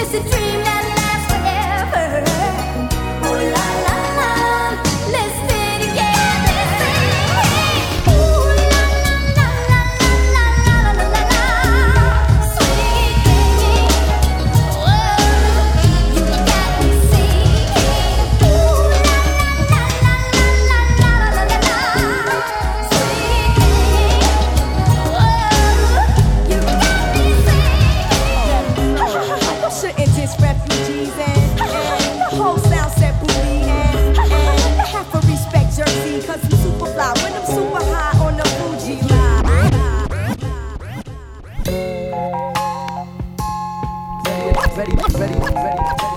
It's a dream And, the whole sound set booty and, respect jersey, super fly when super high on the Fuji line. Ready, ready, ready, ready.